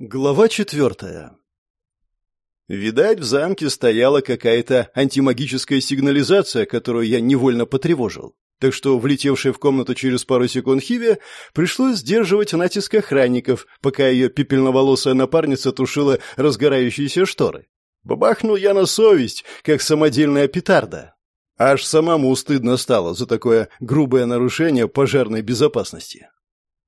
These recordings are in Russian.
Глава четвертая. Видать, в замке стояла какая-то антимагическая сигнализация, которую я невольно потревожил. Так что, влетевшей в комнату через пару секунд Хиве, пришлось сдерживать натиск охранников, пока ее пепельноволосая напарница тушила разгорающиеся шторы. Бабахнул я на совесть, как самодельная петарда. Аж самому стыдно стало за такое грубое нарушение пожарной безопасности.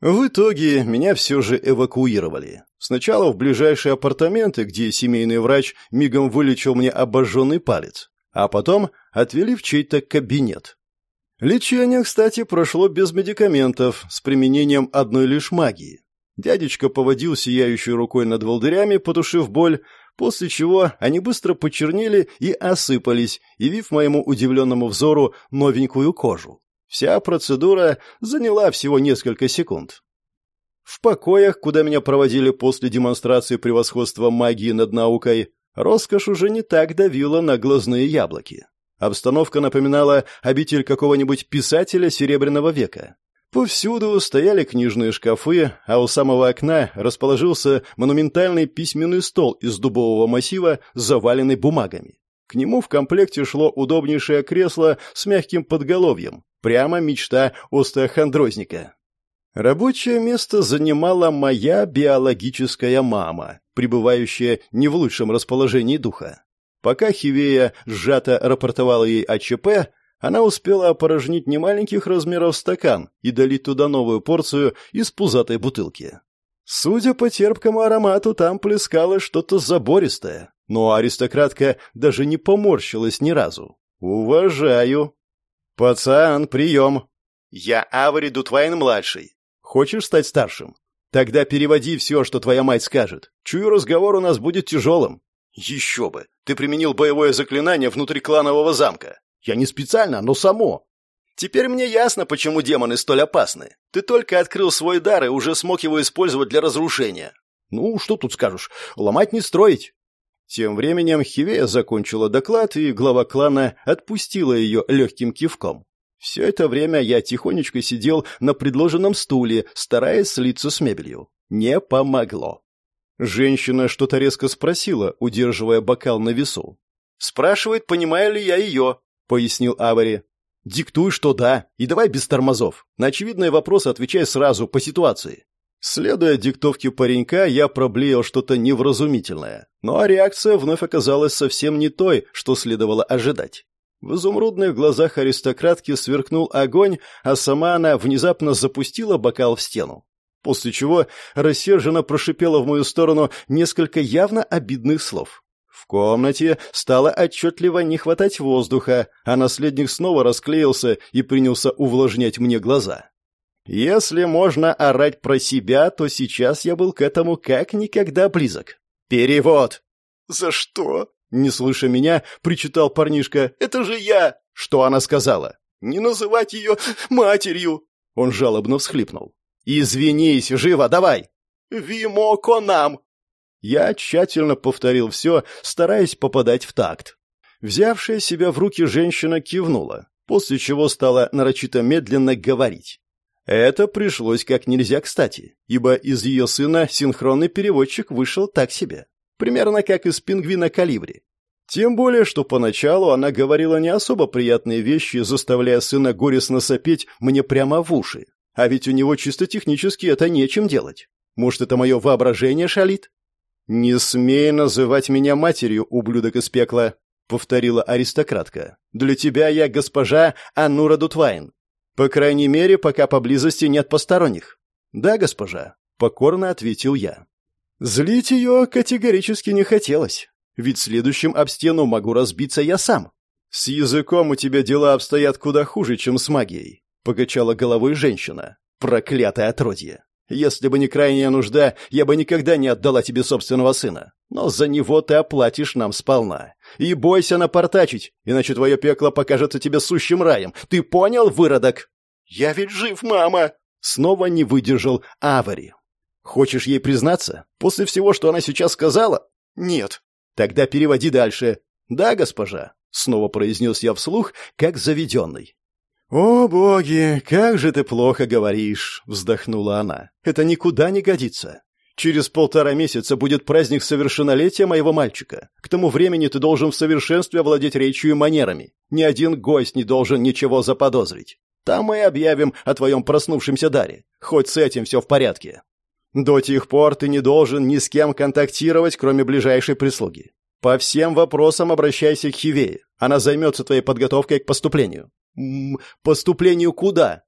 В итоге меня все же эвакуировали. Сначала в ближайшие апартаменты, где семейный врач мигом вылечил мне обожженный палец, а потом отвели в чей-то кабинет. Лечение, кстати, прошло без медикаментов, с применением одной лишь магии. Дядечка поводил сияющей рукой над волдырями, потушив боль, после чего они быстро почернели и осыпались, явив моему удивленному взору новенькую кожу. Вся процедура заняла всего несколько секунд. В покоях, куда меня проводили после демонстрации превосходства магии над наукой, роскошь уже не так давила на глазные яблоки. Обстановка напоминала обитель какого-нибудь писателя Серебряного века. Повсюду стояли книжные шкафы, а у самого окна расположился монументальный письменный стол из дубового массива, заваленный бумагами. К нему в комплекте шло удобнейшее кресло с мягким подголовьем, прямо мечта остеохондрозника. Рабочее место занимала моя биологическая мама, пребывающая не в лучшем расположении духа. Пока Хивея сжато рапортовала ей о ЧП, она успела опорожнить немаленьких размеров стакан и долить туда новую порцию из пузатой бутылки. Судя по терпкому аромату, там плескалось что-то забористое, но аристократка даже не поморщилась ни разу. «Уважаю». «Пацан, прием!» «Я Авари Дутвайн-младший. Хочешь стать старшим? Тогда переводи все, что твоя мать скажет. Чую, разговор у нас будет тяжелым. Еще бы! Ты применил боевое заклинание внутри кланового замка. Я не специально, но само. Теперь мне ясно, почему демоны столь опасны. Ты только открыл свой дар и уже смог его использовать для разрушения. Ну, что тут скажешь? Ломать не строить. Тем временем Хивея закончила доклад, и глава клана отпустила ее легким кивком. Все это время я тихонечко сидел на предложенном стуле, стараясь слиться с мебелью. Не помогло. Женщина что-то резко спросила, удерживая бокал на весу. «Спрашивает, понимаю ли я ее», — пояснил Авари. «Диктуй, что да, и давай без тормозов. На очевидные вопросы отвечай сразу, по ситуации». Следуя диктовке паренька, я проблеял что-то невразумительное, но реакция вновь оказалась совсем не той, что следовало ожидать. В изумрудных глазах аристократки сверкнул огонь, а сама она внезапно запустила бокал в стену. После чего рассерженно прошипела в мою сторону несколько явно обидных слов. В комнате стало отчетливо не хватать воздуха, а наследник снова расклеился и принялся увлажнять мне глаза. Если можно орать про себя, то сейчас я был к этому как никогда близок. «Перевод!» «За что?» Не слыша меня, причитал парнишка. «Это же я!» Что она сказала? «Не называть ее матерью!» Он жалобно всхлипнул. «Извинись, живо, давай!» «Вимоко нам!» Я тщательно повторил все, стараясь попадать в такт. Взявшая себя в руки женщина кивнула, после чего стала нарочито медленно говорить. Это пришлось как нельзя кстати, ибо из ее сына синхронный переводчик вышел так себе. Примерно как из пингвина калибри. Тем более, что поначалу она говорила не особо приятные вещи, заставляя сына горестно сопеть мне прямо в уши. А ведь у него чисто технически это нечем делать. Может, это мое воображение шалит? «Не смей называть меня матерью, ублюдок из пекла», — повторила аристократка. «Для тебя я госпожа Анура Дутвайн. По крайней мере, пока поблизости нет посторонних». «Да, госпожа», — покорно ответил я. Злить ее категорически не хотелось, ведь следующим об стену могу разбиться я сам. С языком у тебя дела обстоят куда хуже, чем с магией, покачала головой женщина. Проклятое отродье. Если бы не крайняя нужда, я бы никогда не отдала тебе собственного сына. Но за него ты оплатишь нам сполна. И бойся напортачить, иначе твое пекло покажется тебе сущим раем. Ты понял, выродок? Я ведь жив, мама! Снова не выдержал Авари. Хочешь ей признаться? После всего, что она сейчас сказала? Нет. Тогда переводи дальше. Да, госпожа, снова произнес я вслух, как заведенный. «О, боги, как же ты плохо говоришь!» — вздохнула она. «Это никуда не годится. Через полтора месяца будет праздник совершеннолетия моего мальчика. К тому времени ты должен в совершенстве овладеть речью и манерами. Ни один гость не должен ничего заподозрить. Там мы объявим о твоем проснувшемся даре. Хоть с этим все в порядке. До тех пор ты не должен ни с кем контактировать, кроме ближайшей прислуги. По всем вопросам обращайся к Хивее. Она займется твоей подготовкой к поступлению. М -м, поступлению куда?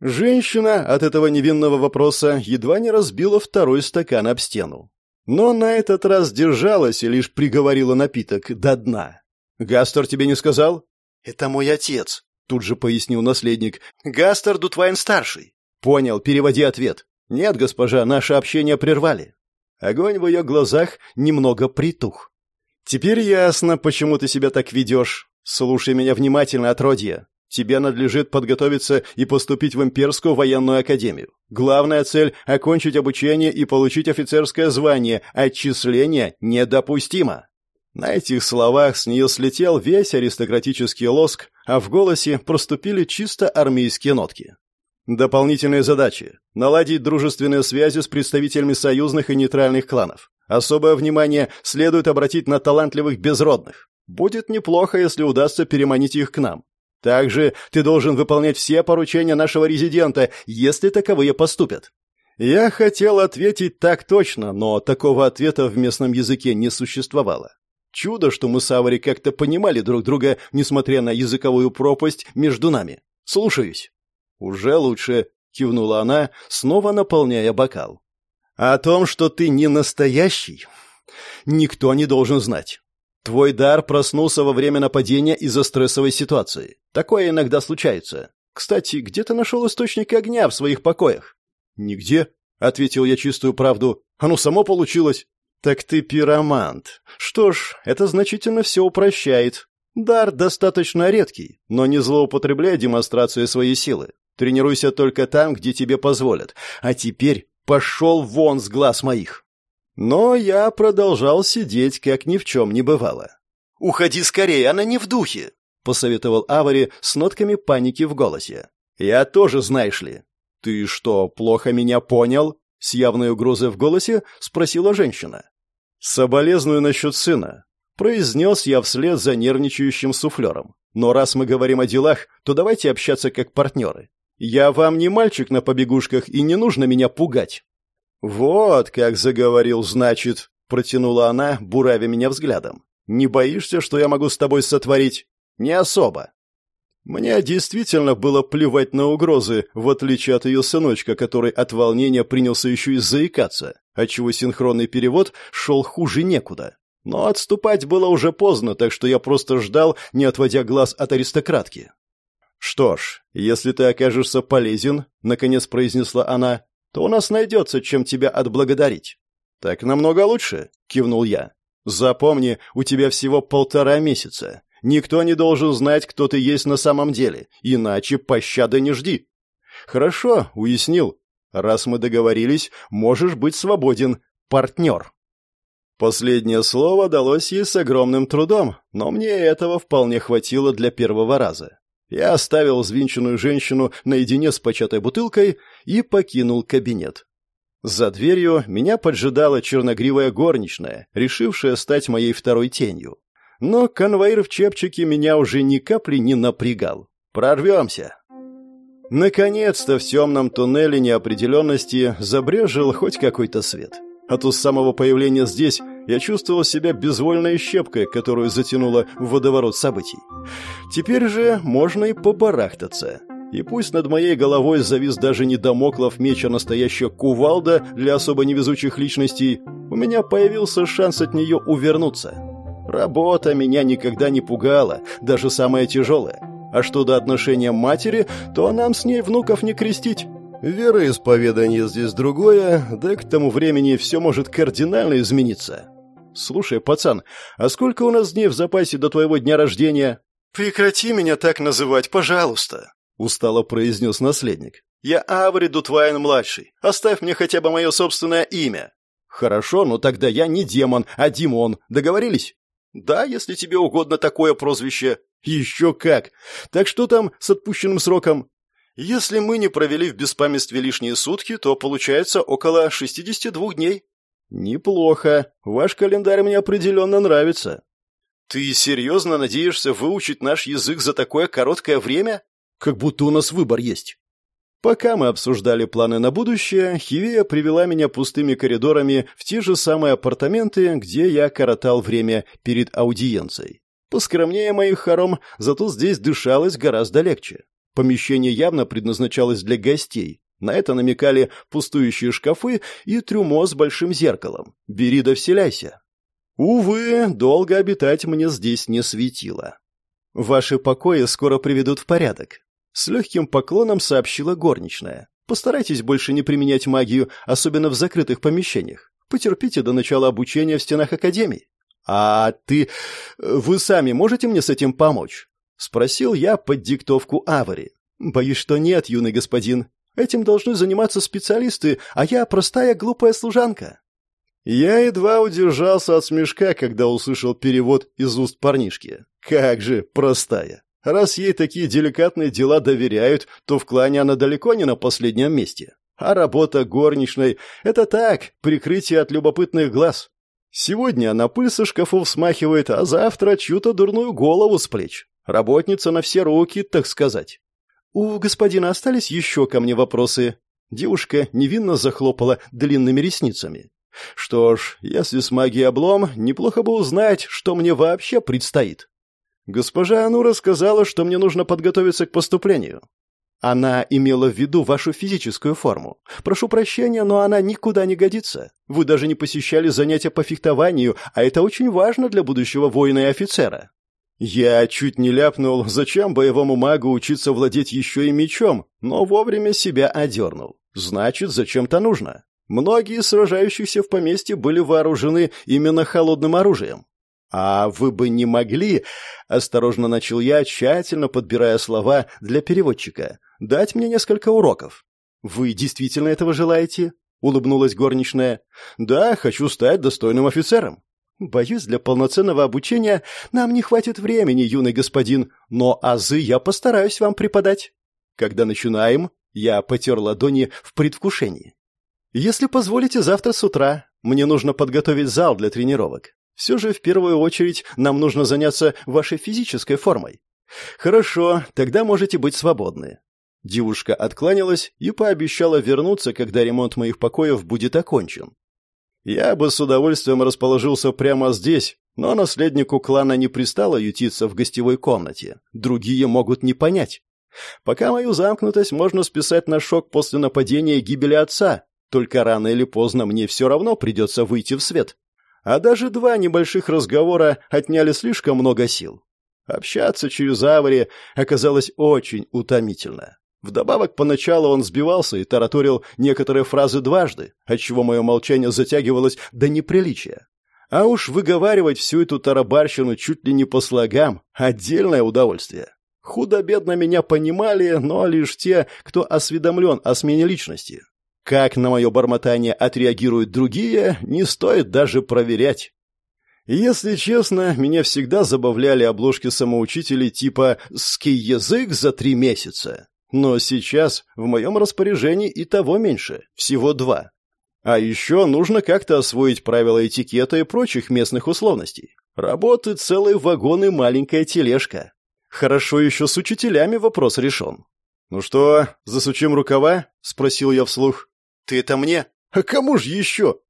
Женщина от этого невинного вопроса едва не разбила второй стакан об стену. Но на этот раз держалась и лишь приговорила напиток до дна. «Гастер тебе не сказал?» «Это мой отец», — тут же пояснил наследник. «Гастер Дутвайн-старший». «Понял, переводи ответ». «Нет, госпожа, наше общение прервали». Огонь в ее глазах немного притух. «Теперь ясно, почему ты себя так ведешь. Слушай меня внимательно, отродье. Тебе надлежит подготовиться и поступить в Имперскую военную академию. Главная цель – окончить обучение и получить офицерское звание. Отчисление недопустимо». На этих словах с нее слетел весь аристократический лоск, а в голосе проступили чисто армейские нотки. Дополнительные задачи – наладить дружественные связи с представителями союзных и нейтральных кланов. Особое внимание следует обратить на талантливых безродных. Будет неплохо, если удастся переманить их к нам. Также ты должен выполнять все поручения нашего резидента, если таковые поступят. Я хотел ответить так точно, но такого ответа в местном языке не существовало. Чудо, что мы с Авари как-то понимали друг друга, несмотря на языковую пропасть между нами. Слушаюсь. Уже лучше, кивнула она, снова наполняя бокал. О том, что ты не настоящий, никто не должен знать. Твой дар проснулся во время нападения из-за стрессовой ситуации. Такое иногда случается. Кстати, где ты нашел источник огня в своих покоях? Нигде, ответил я чистую правду. Оно само получилось. Так ты пиромант. Что ж, это значительно все упрощает. Дар достаточно редкий, но не злоупотребляй демонстрацией своей силы. Тренируйся только там, где тебе позволят. А теперь пошел вон с глаз моих. Но я продолжал сидеть, как ни в чем не бывало. «Уходи скорее, она не в духе!» — посоветовал Авари с нотками паники в голосе. «Я тоже, знаешь ли». «Ты что, плохо меня понял?» — с явной угрозой в голосе спросила женщина. «Соболезную насчет сына», — произнес я вслед за нервничающим суфлером. «Но раз мы говорим о делах, то давайте общаться как партнеры. Я вам не мальчик на побегушках, и не нужно меня пугать». «Вот как заговорил, значит», — протянула она, буравя меня взглядом. «Не боишься, что я могу с тобой сотворить?» «Не особо». Мне действительно было плевать на угрозы, в отличие от ее сыночка, который от волнения принялся еще и заикаться, отчего синхронный перевод шел хуже некуда. Но отступать было уже поздно, так что я просто ждал, не отводя глаз от аристократки. «Что ж, если ты окажешься полезен», — наконец произнесла она, то у нас найдется, чем тебя отблагодарить». «Так намного лучше», — кивнул я. «Запомни, у тебя всего полтора месяца. Никто не должен знать, кто ты есть на самом деле, иначе пощады не жди». «Хорошо, уяснил. Раз мы договорились, можешь быть свободен, партнер». Последнее слово далось ей с огромным трудом, но мне этого вполне хватило для первого раза. Я оставил взвинченную женщину наедине с початой бутылкой и покинул кабинет. За дверью меня поджидала черногривая горничная, решившая стать моей второй тенью. Но конвоир в чепчике меня уже ни капли не напрягал. Прорвемся. Наконец-то в темном туннеле неопределенности забрежил хоть какой-то свет. А то с самого появления здесь я чувствовал себя безвольной щепкой, которую затянуло в водоворот событий. Теперь же можно и побарахтаться. И пусть над моей головой завис даже не домоклов а настоящая кувалда для особо невезучих личностей, у меня появился шанс от нее увернуться. Работа меня никогда не пугала, даже самая тяжелая. А что до отношения матери, то нам с ней внуков не крестить. Вероисповедание здесь другое, да к тому времени все может кардинально измениться. Слушай, пацан, а сколько у нас дней в запасе до твоего дня рождения? Прекрати меня так называть, пожалуйста, устало произнес наследник. Я Аври Дутвайн-младший. Оставь мне хотя бы мое собственное имя. Хорошо, но тогда я не демон, а Димон. Договорились? Да, если тебе угодно такое прозвище. Еще как. Так что там с отпущенным сроком? Если мы не провели в беспамятстве лишние сутки, то получается около 62 дней. «Неплохо. Ваш календарь мне определенно нравится». «Ты серьезно надеешься выучить наш язык за такое короткое время? Как будто у нас выбор есть». Пока мы обсуждали планы на будущее, Хивея привела меня пустыми коридорами в те же самые апартаменты, где я коротал время перед аудиенцией. Поскромнее моих хором, зато здесь дышалось гораздо легче. Помещение явно предназначалось для гостей. На это намекали пустующие шкафы и трюмо с большим зеркалом. Бери да вселяйся. Увы, долго обитать мне здесь не светило. Ваши покои скоро приведут в порядок. С легким поклоном сообщила горничная. Постарайтесь больше не применять магию, особенно в закрытых помещениях. Потерпите до начала обучения в стенах академии. А ты... Вы сами можете мне с этим помочь? Спросил я под диктовку Авари. Боюсь, что нет, юный господин. Этим должны заниматься специалисты, а я простая глупая служанка. Я едва удержался от смешка, когда услышал перевод из уст парнишки. Как же простая. Раз ей такие деликатные дела доверяют, то в клане она далеко не на последнем месте. А работа горничной — это так, прикрытие от любопытных глаз. Сегодня она пыль со шкафов смахивает, а завтра чью-то дурную голову с плеч. Работница на все руки, так сказать. «У господина остались еще ко мне вопросы?» Девушка невинно захлопала длинными ресницами. «Что ж, если с магией облом, неплохо бы узнать, что мне вообще предстоит». Госпожа Анура сказала, что мне нужно подготовиться к поступлению. Она имела в виду вашу физическую форму. Прошу прощения, но она никуда не годится. Вы даже не посещали занятия по фехтованию, а это очень важно для будущего воина и офицера. Я чуть не ляпнул, зачем боевому магу учиться владеть еще и мечом, но вовремя себя одернул. Значит, зачем-то нужно. Многие сражающихся в поместье были вооружены именно холодным оружием. «А вы бы не могли...» — осторожно начал я, тщательно подбирая слова для переводчика. «Дать мне несколько уроков». «Вы действительно этого желаете?» — улыбнулась горничная. «Да, хочу стать достойным офицером». «Боюсь, для полноценного обучения нам не хватит времени, юный господин, но азы я постараюсь вам преподать». «Когда начинаем?» — я потер ладони в предвкушении. «Если позволите, завтра с утра. Мне нужно подготовить зал для тренировок. Все же в первую очередь нам нужно заняться вашей физической формой. Хорошо, тогда можете быть свободны. Девушка откланялась и пообещала вернуться, когда ремонт моих покоев будет окончен. Я бы с удовольствием расположился прямо здесь, но наследнику клана не пристало ютиться в гостевой комнате. Другие могут не понять. Пока мою замкнутость можно списать на шок после нападения и гибели отца, только рано или поздно мне все равно придется выйти в свет а даже два небольших разговора отняли слишком много сил. Общаться через Авари оказалось очень утомительно. Вдобавок, поначалу он сбивался и тараторил некоторые фразы дважды, отчего мое молчание затягивалось до неприличия. А уж выговаривать всю эту тарабарщину чуть ли не по слогам — отдельное удовольствие. Худо-бедно меня понимали, но лишь те, кто осведомлен о смене личности. Как на мое бормотание отреагируют другие, не стоит даже проверять. Если честно, меня всегда забавляли обложки самоучителей типа «ский язык за три месяца». Но сейчас в моем распоряжении и того меньше, всего два. А еще нужно как-то освоить правила этикета и прочих местных условностей. Работы целый вагон и маленькая тележка. Хорошо еще с учителями вопрос решен. «Ну что, засучим рукава?» — спросил я вслух. «Ты это мне? А кому же еще?»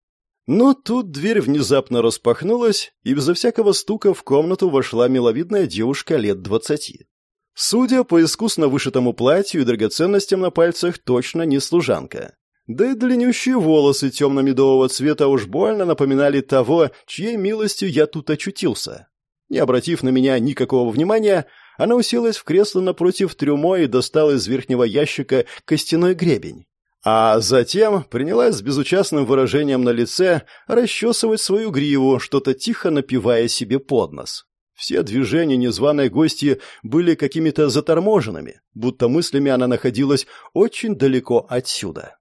Но тут дверь внезапно распахнулась, и безо всякого стука в комнату вошла миловидная девушка лет двадцати. Судя по искусно вышитому платью и драгоценностям на пальцах, точно не служанка. Да и длиннющие волосы темно-медового цвета уж больно напоминали того, чьей милостью я тут очутился. Не обратив на меня никакого внимания, она уселась в кресло напротив трюмо и достала из верхнего ящика костяной гребень. А затем принялась с безучастным выражением на лице расчесывать свою гриву, что-то тихо напивая себе под нос. Все движения незваной гости были какими-то заторможенными, будто мыслями она находилась очень далеко отсюда.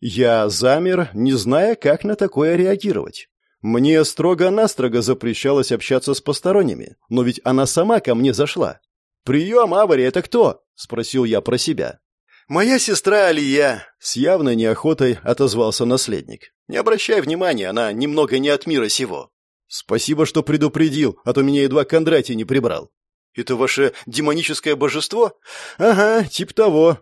Я замер, не зная, как на такое реагировать. Мне строго-настрого запрещалось общаться с посторонними, но ведь она сама ко мне зашла. «Прием, Авари, это кто?» — спросил я про себя. «Моя сестра Алия», — с явной неохотой отозвался наследник. Не обращай внимания, она немного не от мира сего. Спасибо, что предупредил, а то меня едва Кондратий не прибрал. Это ваше демоническое божество? Ага, тип того.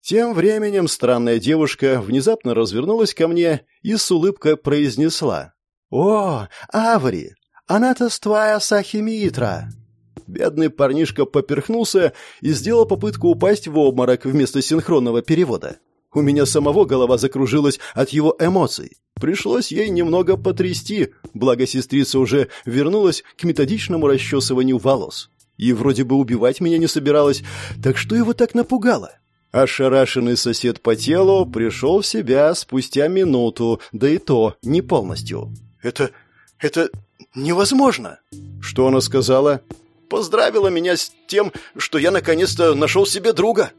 Тем временем странная девушка внезапно развернулась ко мне и с улыбкой произнесла. «О, Аври, она-то твоя Сахимитра!» Бедный парнишка поперхнулся и сделал попытку упасть в обморок вместо синхронного перевода. У меня самого голова закружилась от его эмоций. Пришлось ей немного потрясти, благо сестрица уже вернулась к методичному расчесыванию волос. И вроде бы убивать меня не собиралась, так что его так напугало? Ошарашенный сосед по телу пришел в себя спустя минуту, да и то не полностью. «Это... это невозможно!» «Что она сказала?» «Поздравила меня с тем, что я наконец-то нашел себе друга!»